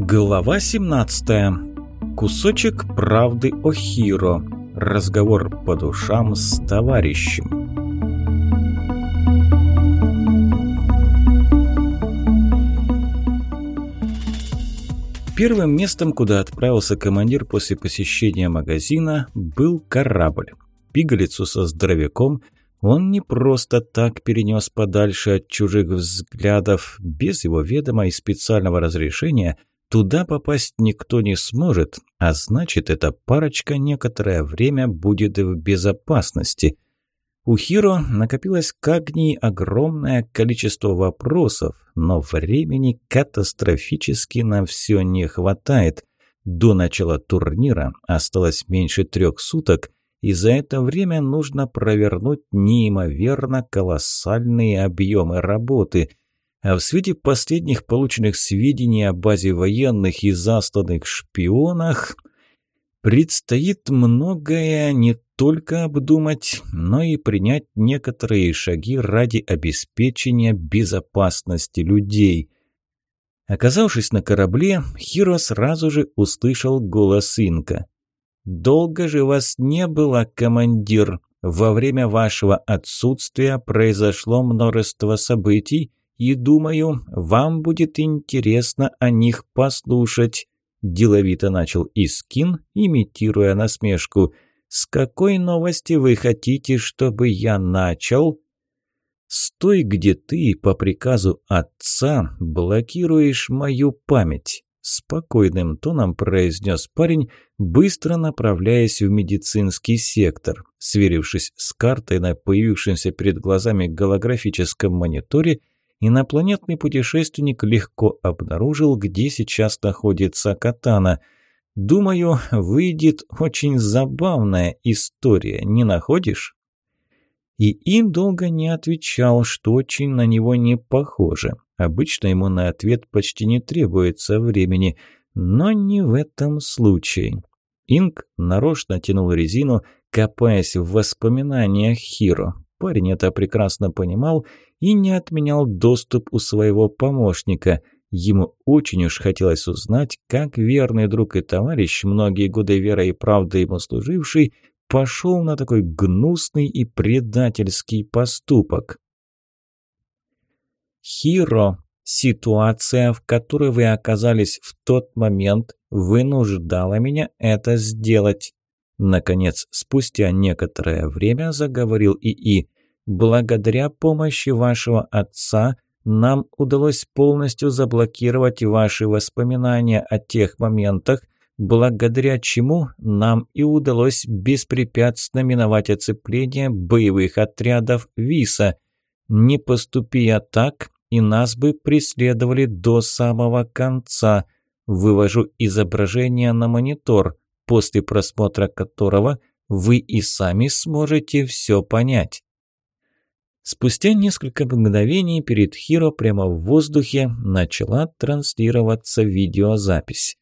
Глава 17. Кусочек правды о Хиро. Разговор по душам с товарищем. Первым местом, куда отправился командир после посещения магазина, был корабль. Пигалицу со здоровяком он не просто так перенес подальше от чужих взглядов, без его ведома и специального разрешения – Туда попасть никто не сможет, а значит, эта парочка некоторое время будет в безопасности. У Хиро накопилось к огни огромное количество вопросов, но времени катастрофически на все не хватает. До начала турнира осталось меньше трех суток, и за это время нужно провернуть неимоверно колоссальные объемы работы – а в свете последних полученных сведений о базе военных и засланных шпионах предстоит многое не только обдумать, но и принять некоторые шаги ради обеспечения безопасности людей. Оказавшись на корабле, Хиро сразу же услышал голос Инка. «Долго же вас не было, командир. Во время вашего отсутствия произошло множество событий, и думаю, вам будет интересно о них послушать», – деловито и Искин, имитируя насмешку. «С какой новости вы хотите, чтобы я начал?» «Стой, где ты по приказу отца блокируешь мою память», – спокойным тоном произнес парень, быстро направляясь в медицинский сектор. Сверившись с картой на появившемся перед глазами голографическом мониторе – инопланетный путешественник легко обнаружил, где сейчас находится Катана. Думаю, выйдет очень забавная история, не находишь? И им долго не отвечал, что очень на него не похоже. Обычно ему на ответ почти не требуется времени, но не в этом случае. Инг нарочно тянул резину, копаясь в воспоминаниях Хиро. Парень это прекрасно понимал и не отменял доступ у своего помощника. Ему очень уж хотелось узнать, как верный друг и товарищ, многие годы верой и правдой ему служивший, пошел на такой гнусный и предательский поступок. «Хиро, ситуация, в которой вы оказались в тот момент, вынуждала меня это сделать». Наконец, спустя некоторое время заговорил ИИ. «Благодаря помощи вашего отца нам удалось полностью заблокировать ваши воспоминания о тех моментах, благодаря чему нам и удалось беспрепятственно миновать оцепление боевых отрядов ВИСа. Не поступи так, и нас бы преследовали до самого конца. Вывожу изображение на монитор после просмотра которого вы и сами сможете все понять. Спустя несколько мгновений перед Хиро прямо в воздухе начала транслироваться видеозапись.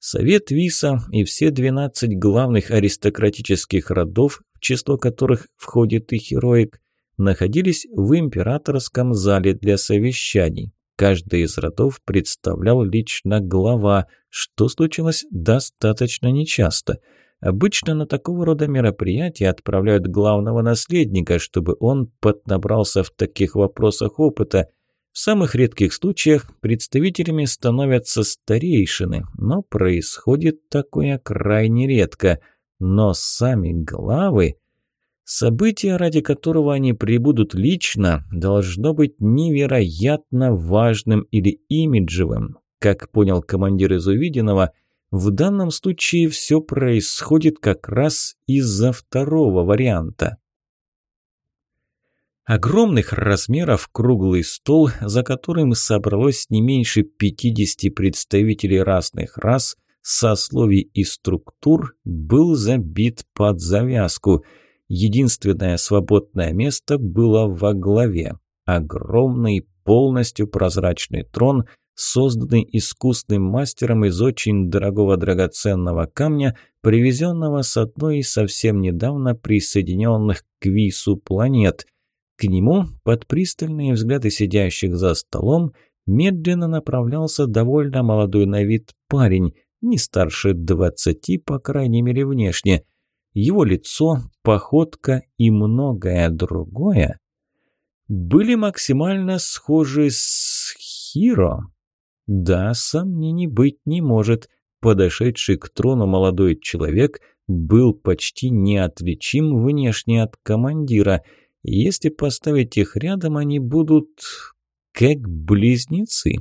Совет Виса и все 12 главных аристократических родов, в число которых входит и Хероик, находились в императорском зале для совещаний. Каждый из родов представлял лично глава, что случилось достаточно нечасто. Обычно на такого рода мероприятия отправляют главного наследника, чтобы он поднабрался в таких вопросах опыта. В самых редких случаях представителями становятся старейшины, но происходит такое крайне редко. Но сами главы... Событие, ради которого они прибудут лично, должно быть невероятно важным или имиджевым. Как понял командир из увиденного, в данном случае все происходит как раз из-за второго варианта. Огромных размеров круглый стол, за которым собралось не меньше 50 представителей разных рас, сословий и структур, был забит под завязку – Единственное свободное место было во главе. Огромный, полностью прозрачный трон, созданный искусным мастером из очень дорогого драгоценного камня, привезенного с одной из совсем недавно присоединенных к Вису планет. К нему, под пристальные взгляды сидящих за столом, медленно направлялся довольно молодой на вид парень, не старше двадцати, по крайней мере, внешне. Его лицо, походка и многое другое были максимально схожи с Хиро. Да, сомнений быть не может. Подошедший к трону молодой человек был почти неотличим внешне от командира. Если поставить их рядом, они будут как близнецы.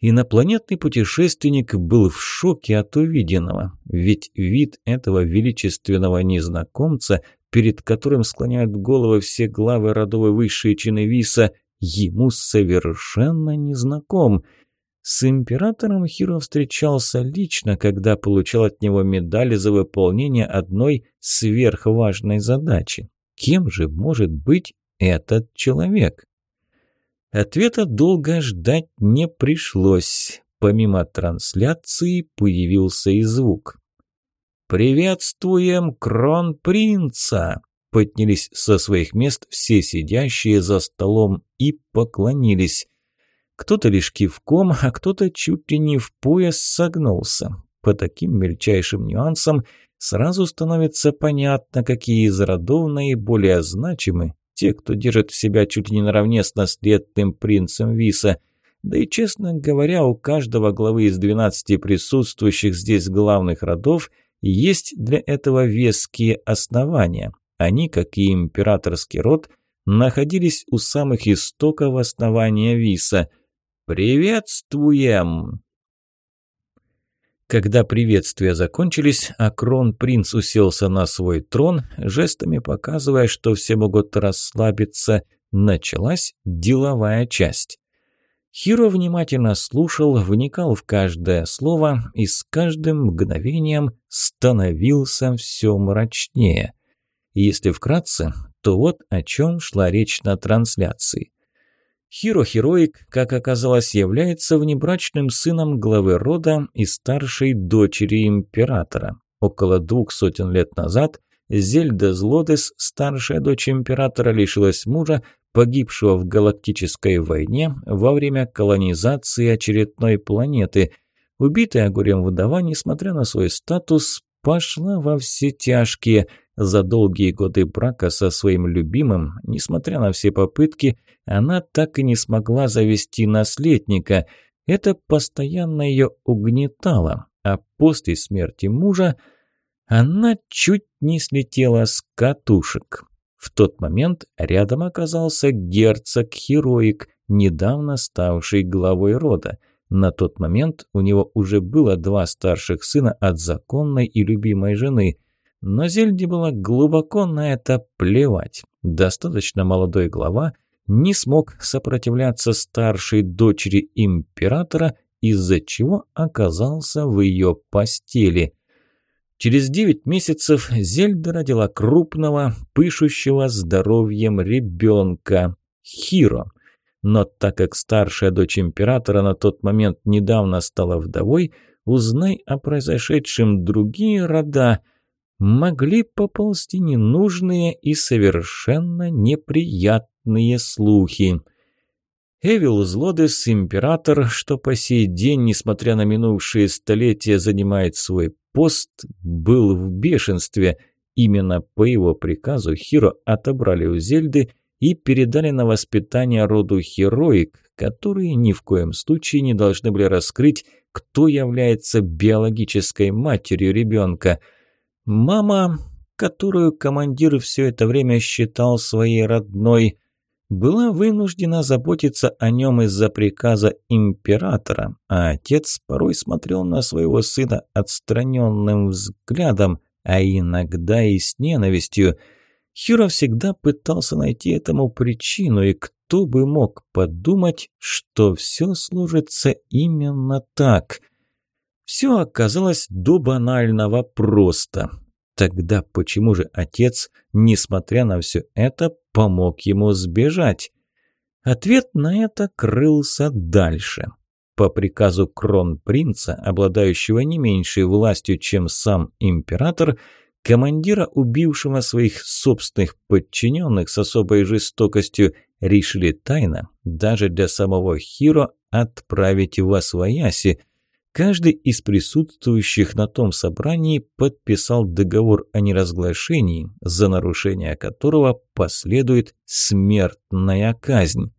Инопланетный путешественник был в шоке от увиденного, ведь вид этого величественного незнакомца, перед которым склоняют головы все главы родовой высшие чины Виса, ему совершенно незнаком. С императором Хиро встречался лично, когда получал от него медали за выполнение одной сверхважной задачи. Кем же может быть этот человек? Ответа долго ждать не пришлось. Помимо трансляции появился и звук. «Приветствуем кронпринца!» Поднялись со своих мест все сидящие за столом и поклонились. Кто-то лишь кивком, а кто-то чуть ли не в пояс согнулся. По таким мельчайшим нюансам сразу становится понятно, какие из родов наиболее значимы те, кто держит себя чуть ли не наравне с наследным принцем Виса. Да и, честно говоря, у каждого главы из 12 присутствующих здесь главных родов есть для этого веские основания. Они, как и императорский род, находились у самых истоков основания Виса. «Приветствуем!» Когда приветствия закончились, а кронпринц уселся на свой трон, жестами показывая, что все могут расслабиться, началась деловая часть. Хиро внимательно слушал, вникал в каждое слово и с каждым мгновением становился все мрачнее. Если вкратце, то вот о чем шла речь на трансляции. Хиро Хероик, как оказалось, является внебрачным сыном главы рода и старшей дочери императора. Около двух сотен лет назад Зельда Злодес, старшая дочь императора, лишилась мужа, погибшего в галактической войне во время колонизации очередной планеты. Убитая горем вдова, несмотря на свой статус, пошла во все тяжкие – за долгие годы брака со своим любимым, несмотря на все попытки, она так и не смогла завести наследника. Это постоянно ее угнетало, а после смерти мужа она чуть не слетела с катушек. В тот момент рядом оказался герцог Хероик, недавно ставший главой рода. На тот момент у него уже было два старших сына от законной и любимой жены – но Зельде было глубоко на это плевать. Достаточно молодой глава не смог сопротивляться старшей дочери императора, из-за чего оказался в ее постели. Через девять месяцев Зельда родила крупного, пышущего здоровьем ребенка – Хиро. Но так как старшая дочь императора на тот момент недавно стала вдовой, узнай о произошедшем другие рода – могли поползти ненужные и совершенно неприятные слухи. Эвил Злодес, император, что по сей день, несмотря на минувшие столетия, занимает свой пост, был в бешенстве. Именно по его приказу Хиро отобрали у Зельды и передали на воспитание роду Хероик, которые ни в коем случае не должны были раскрыть, кто является биологической матерью ребенка – Мама, которую командир все это время считал своей родной, была вынуждена заботиться о нем из-за приказа императора, а отец порой смотрел на своего сына отстраненным взглядом, а иногда и с ненавистью. Хиро всегда пытался найти этому причину, и кто бы мог подумать, что все сложится именно так – все оказалось до банального просто. Тогда почему же отец, несмотря на все это, помог ему сбежать? Ответ на это крылся дальше. По приказу кронпринца, обладающего не меньшей властью, чем сам император, командира, убившего своих собственных подчиненных с особой жестокостью, решили тайно, даже для самого Хиро, отправить в Освояси. Каждый из присутствующих на том собрании подписал договор о неразглашении, за нарушение которого последует смертная казнь.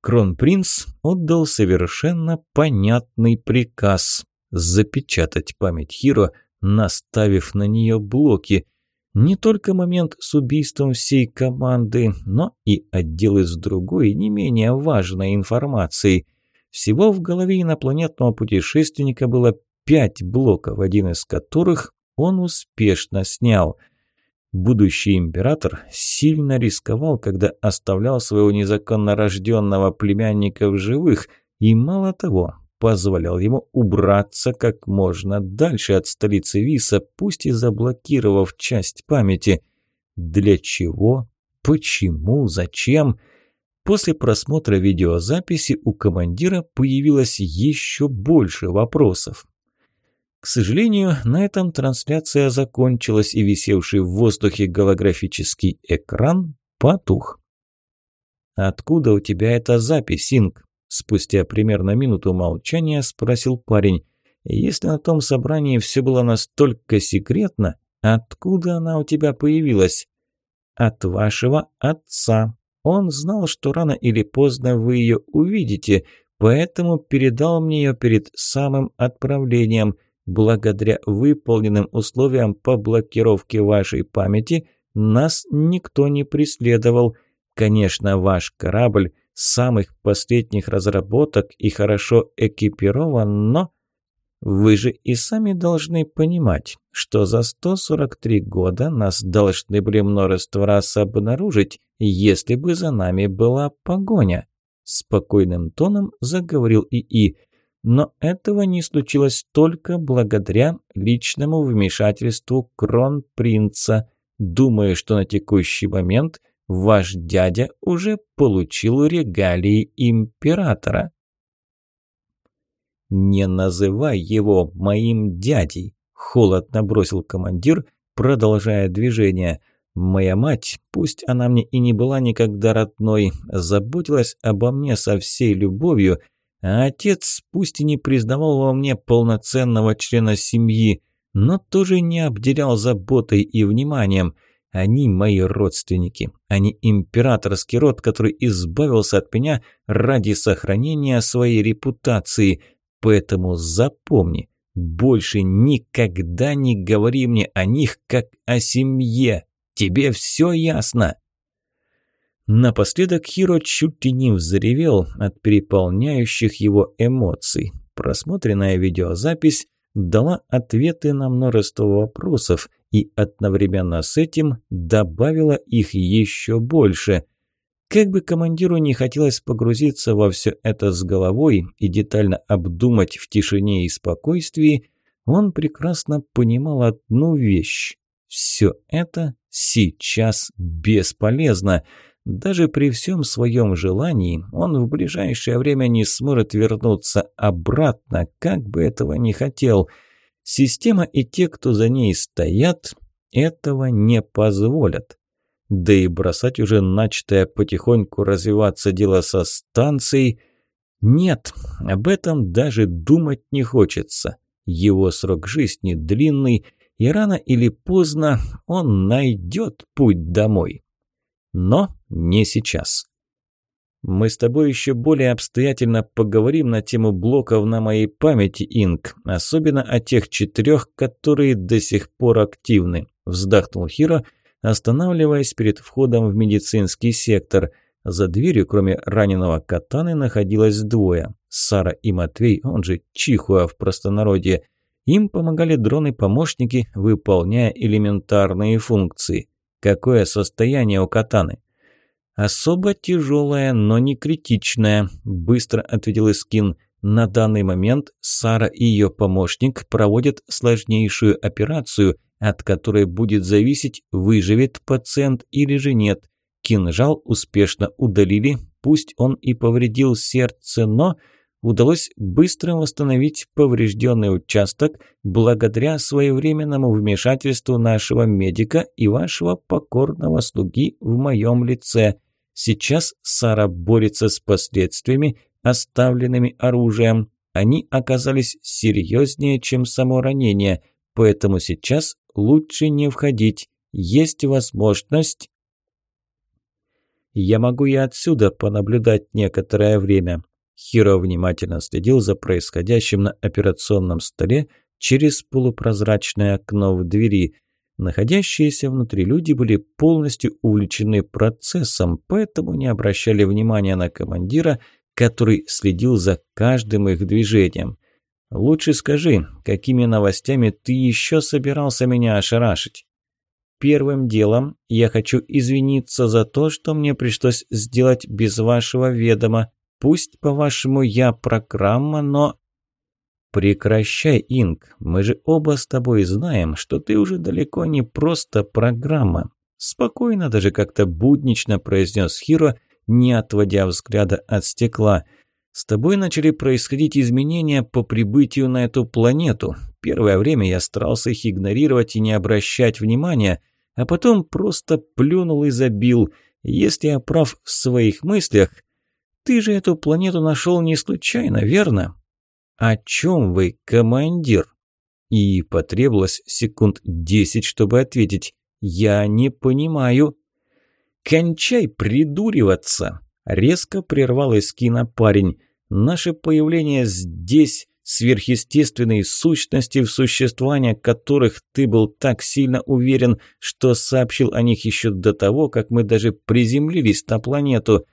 Кронпринц отдал совершенно понятный приказ запечатать память Хиро, наставив на нее блоки. Не только момент с убийством всей команды, но и отделы с другой, не менее важной информацией. Всего в голове инопланетного путешественника было пять блоков, один из которых он успешно снял. Будущий император сильно рисковал, когда оставлял своего незаконно рожденного племянника в живых, и мало того, позволял ему убраться как можно дальше от столицы Виса, пусть и заблокировав часть памяти. Для чего? Почему? Зачем? После просмотра видеозаписи у командира появилось еще больше вопросов. К сожалению, на этом трансляция закончилась, и висевший в воздухе голографический экран потух. «Откуда у тебя эта запись, Инг?» Спустя примерно минуту молчания спросил парень. «Если на том собрании все было настолько секретно, откуда она у тебя появилась?» «От вашего отца. Он знал, что рано или поздно вы ее увидите, поэтому передал мне ее перед самым отправлением. Благодаря выполненным условиям по блокировке вашей памяти нас никто не преследовал. Конечно, ваш корабль самых последних разработок и хорошо экипирован, но... Вы же и сами должны понимать, что за 143 года нас должны были множество раз обнаружить, если бы за нами была погоня. Спокойным тоном заговорил ИИ. Но этого не случилось только благодаря личному вмешательству кронпринца. Думаю, что на текущий момент – ваш дядя уже получил регалии императора. «Не называй его моим дядей», – холодно бросил командир, продолжая движение. «Моя мать, пусть она мне и не была никогда родной, заботилась обо мне со всей любовью, а отец, пусть и не признавал во мне полноценного члена семьи, но тоже не обделял заботой и вниманием». Они мои родственники. Они императорский род, который избавился от меня ради сохранения своей репутации. Поэтому запомни, больше никогда не говори мне о них, как о семье. Тебе все ясно?» Напоследок Хиро чуть ли не взревел от переполняющих его эмоций. Просмотренная видеозапись дала ответы на множество вопросов и одновременно с этим добавила их еще больше. Как бы командиру не хотелось погрузиться во все это с головой и детально обдумать в тишине и спокойствии, он прекрасно понимал одну вещь. Все это сейчас бесполезно. Даже при всем своем желании он в ближайшее время не сможет вернуться обратно, как бы этого ни хотел. Система и те, кто за ней стоят, этого не позволят. Да и бросать уже начатое потихоньку развиваться дело со станцией... Нет, об этом даже думать не хочется. Его срок жизни длинный, и рано или поздно он найдет путь домой. Но не сейчас. Мы с тобой еще более обстоятельно поговорим на тему блоков на моей памяти, Инк, особенно о тех четырех, которые до сих пор активны, вздохнул Хиро, останавливаясь перед входом в медицинский сектор. За дверью, кроме раненого катаны, находилось двое. Сара и Матвей, он же Чихуа в простонародье. Им помогали дроны-помощники, выполняя элементарные функции. Какое состояние у катаны? Особо тяжелое, но не критичное, быстро ответил Искин. На данный момент Сара и ее помощник проводят сложнейшую операцию, от которой будет зависеть, выживет пациент или же нет. Кинжал успешно удалили, пусть он и повредил сердце, но удалось быстро восстановить поврежденный участок благодаря своевременному вмешательству нашего медика и вашего покорного слуги в моем лице. Сейчас Сара борется с последствиями, оставленными оружием. Они оказались серьезнее, чем само ранение, поэтому сейчас лучше не входить. Есть возможность... Я могу и отсюда понаблюдать некоторое время. Хиро внимательно следил за происходящим на операционном столе через полупрозрачное окно в двери. Находящиеся внутри люди были полностью увлечены процессом, поэтому не обращали внимания на командира, который следил за каждым их движением. «Лучше скажи, какими новостями ты еще собирался меня ошарашить?» «Первым делом я хочу извиниться за то, что мне пришлось сделать без вашего ведома. Пусть, по-вашему, я программа, но...» «Прекращай, Инг. Мы же оба с тобой знаем, что ты уже далеко не просто программа». Спокойно, даже как-то буднично произнес Хиро, не отводя взгляда от стекла. «С тобой начали происходить изменения по прибытию на эту планету. Первое время я старался их игнорировать и не обращать внимания, а потом просто плюнул и забил. Если я прав в своих мыслях, ты же эту планету нашел не случайно, верно?» «О чем вы, командир?» И потребовалось секунд десять, чтобы ответить. «Я не понимаю». «Кончай придуриваться!» Резко прервал Эскина парень. «Наше появление здесь, сверхъестественные сущности, в существовании которых ты был так сильно уверен, что сообщил о них еще до того, как мы даже приземлились на планету.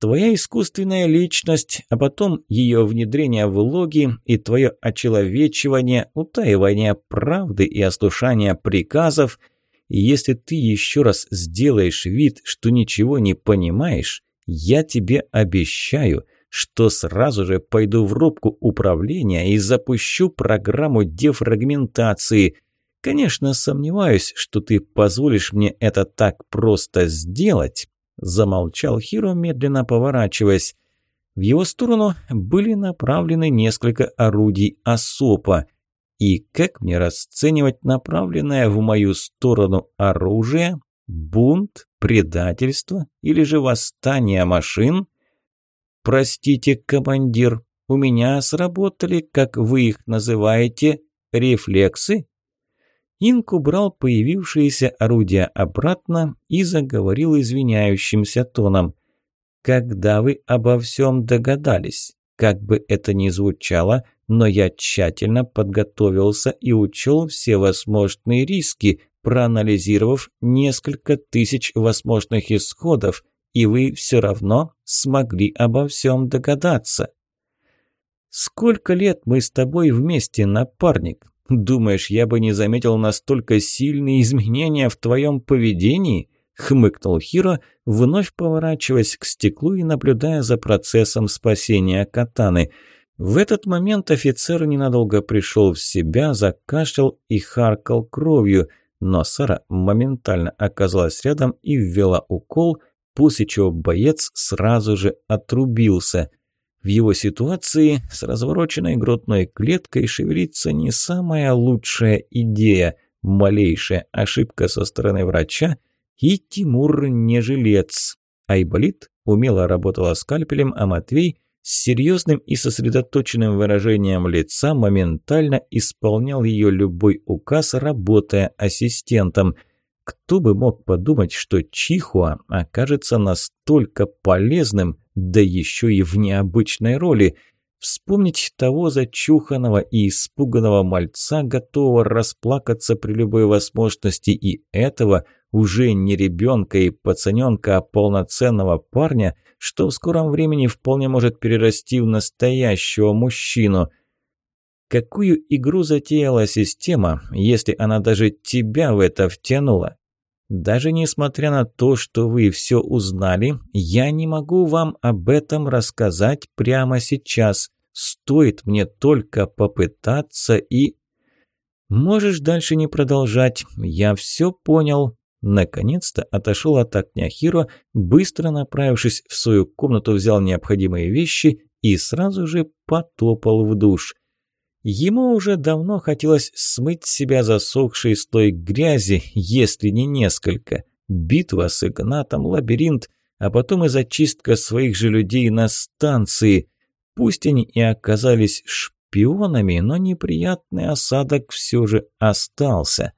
Твоя искусственная личность, а потом ее внедрение в логи и твое очеловечивание, утаивание правды и ослушание приказов. И если ты еще раз сделаешь вид, что ничего не понимаешь, я тебе обещаю, что сразу же пойду в рубку управления и запущу программу дефрагментации. Конечно, сомневаюсь, что ты позволишь мне это так просто сделать, Замолчал Хиро, медленно поворачиваясь. В его сторону были направлены несколько орудий Асопа. И как мне расценивать направленное в мою сторону оружие? Бунт? Предательство? Или же восстание машин? Простите, командир, у меня сработали, как вы их называете, рефлексы? Инк убрал появившиеся орудия обратно и заговорил извиняющимся тоном. «Когда вы обо всем догадались? Как бы это ни звучало, но я тщательно подготовился и учел все возможные риски, проанализировав несколько тысяч возможных исходов, и вы все равно смогли обо всем догадаться». «Сколько лет мы с тобой вместе, напарник? «Думаешь, я бы не заметил настолько сильные изменения в твоем поведении?» – хмыкнул Хиро, вновь поворачиваясь к стеклу и наблюдая за процессом спасения катаны. В этот момент офицер ненадолго пришел в себя, закашлял и харкал кровью, но Сара моментально оказалась рядом и ввела укол, после чего боец сразу же отрубился. В его ситуации с развороченной грудной клеткой шевелиться не самая лучшая идея. Малейшая ошибка со стороны врача, и Тимур не жилец. Айболит умело работала скальпелем, а Матвей с серьезным и сосредоточенным выражением лица моментально исполнял ее любой указ, работая ассистентом. Кто бы мог подумать, что Чихуа окажется настолько полезным, да еще и в необычной роли. Вспомнить того зачуханного и испуганного мальца, готового расплакаться при любой возможности, и этого уже не ребенка и пацаненка, а полноценного парня, что в скором времени вполне может перерасти в настоящего мужчину. Какую игру затеяла система, если она даже тебя в это втянула? Даже несмотря на то, что вы все узнали, я не могу вам об этом рассказать прямо сейчас. Стоит мне только попытаться и... Можешь дальше не продолжать, я все понял. Наконец-то отошел от огня Хиро, быстро направившись в свою комнату, взял необходимые вещи и сразу же потопал в душ. Ему уже давно хотелось смыть с себя засохший слой грязи, если не несколько. Битва с Игнатом, лабиринт, а потом и зачистка своих же людей на станции. Пусть они и оказались шпионами, но неприятный осадок все же остался.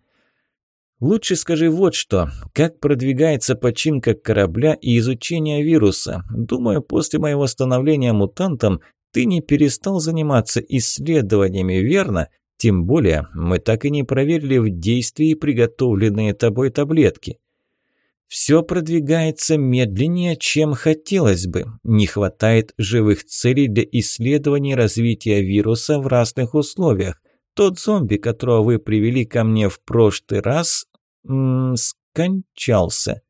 Лучше скажи вот что. Как продвигается починка корабля и изучение вируса? Думаю, после моего становления мутантом ты не перестал заниматься исследованиями, верно? Тем более, мы так и не проверили в действии приготовленные тобой таблетки. Все продвигается медленнее, чем хотелось бы. Не хватает живых целей для исследований развития вируса в разных условиях. Тот зомби, которого вы привели ко мне в прошлый раз, скончался.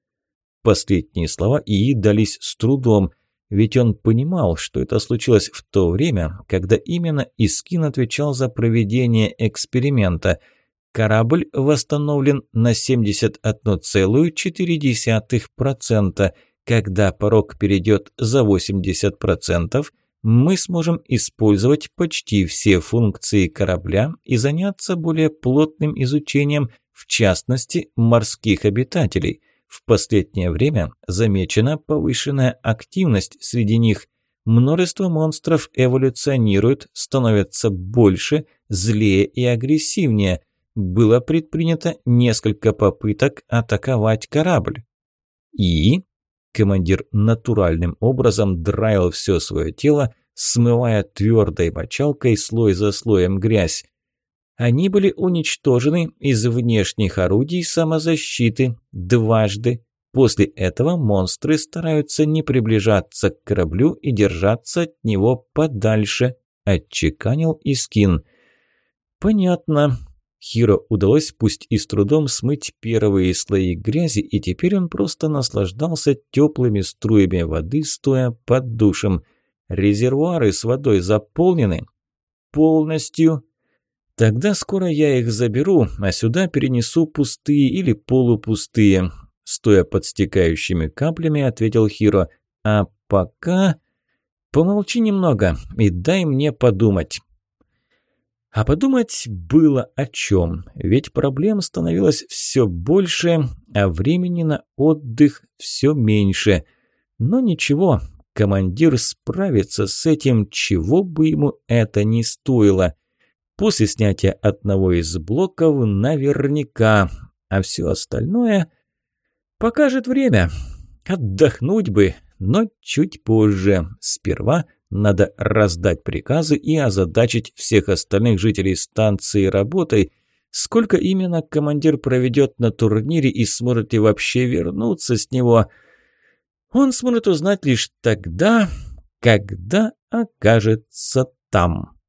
Последние слова Ии дались с трудом, ведь он понимал, что это случилось в то время, когда именно Искин отвечал за проведение эксперимента. Корабль восстановлен на 71,4%. Когда порог перейдет за 80%, мы сможем использовать почти все функции корабля и заняться более плотным изучением в частности морских обитателей. В последнее время замечена повышенная активность среди них. Множество монстров эволюционируют, становятся больше, злее и агрессивнее. Было предпринято несколько попыток атаковать корабль. И командир натуральным образом драил все свое тело, смывая твердой мочалкой слой за слоем грязь. Они были уничтожены из внешних орудий самозащиты дважды. После этого монстры стараются не приближаться к кораблю и держаться от него подальше, отчеканил Искин. Понятно. Хиро удалось пусть и с трудом смыть первые слои грязи, и теперь он просто наслаждался теплыми струями воды, стоя под душем. Резервуары с водой заполнены? Полностью. Тогда скоро я их заберу, а сюда перенесу пустые или полупустые. Стоя под стекающими каплями, ответил Хиро. А пока... Помолчи немного и дай мне подумать. А подумать было о чем, ведь проблем становилось все больше, а времени на отдых все меньше. Но ничего, командир справится с этим, чего бы ему это ни стоило. После снятия одного из блоков наверняка, а все остальное покажет время. Отдохнуть бы, но чуть позже. Сперва надо раздать приказы и озадачить всех остальных жителей станции работой. Сколько именно командир проведет на турнире и сможет ли вообще вернуться с него, он сможет узнать лишь тогда, когда окажется там.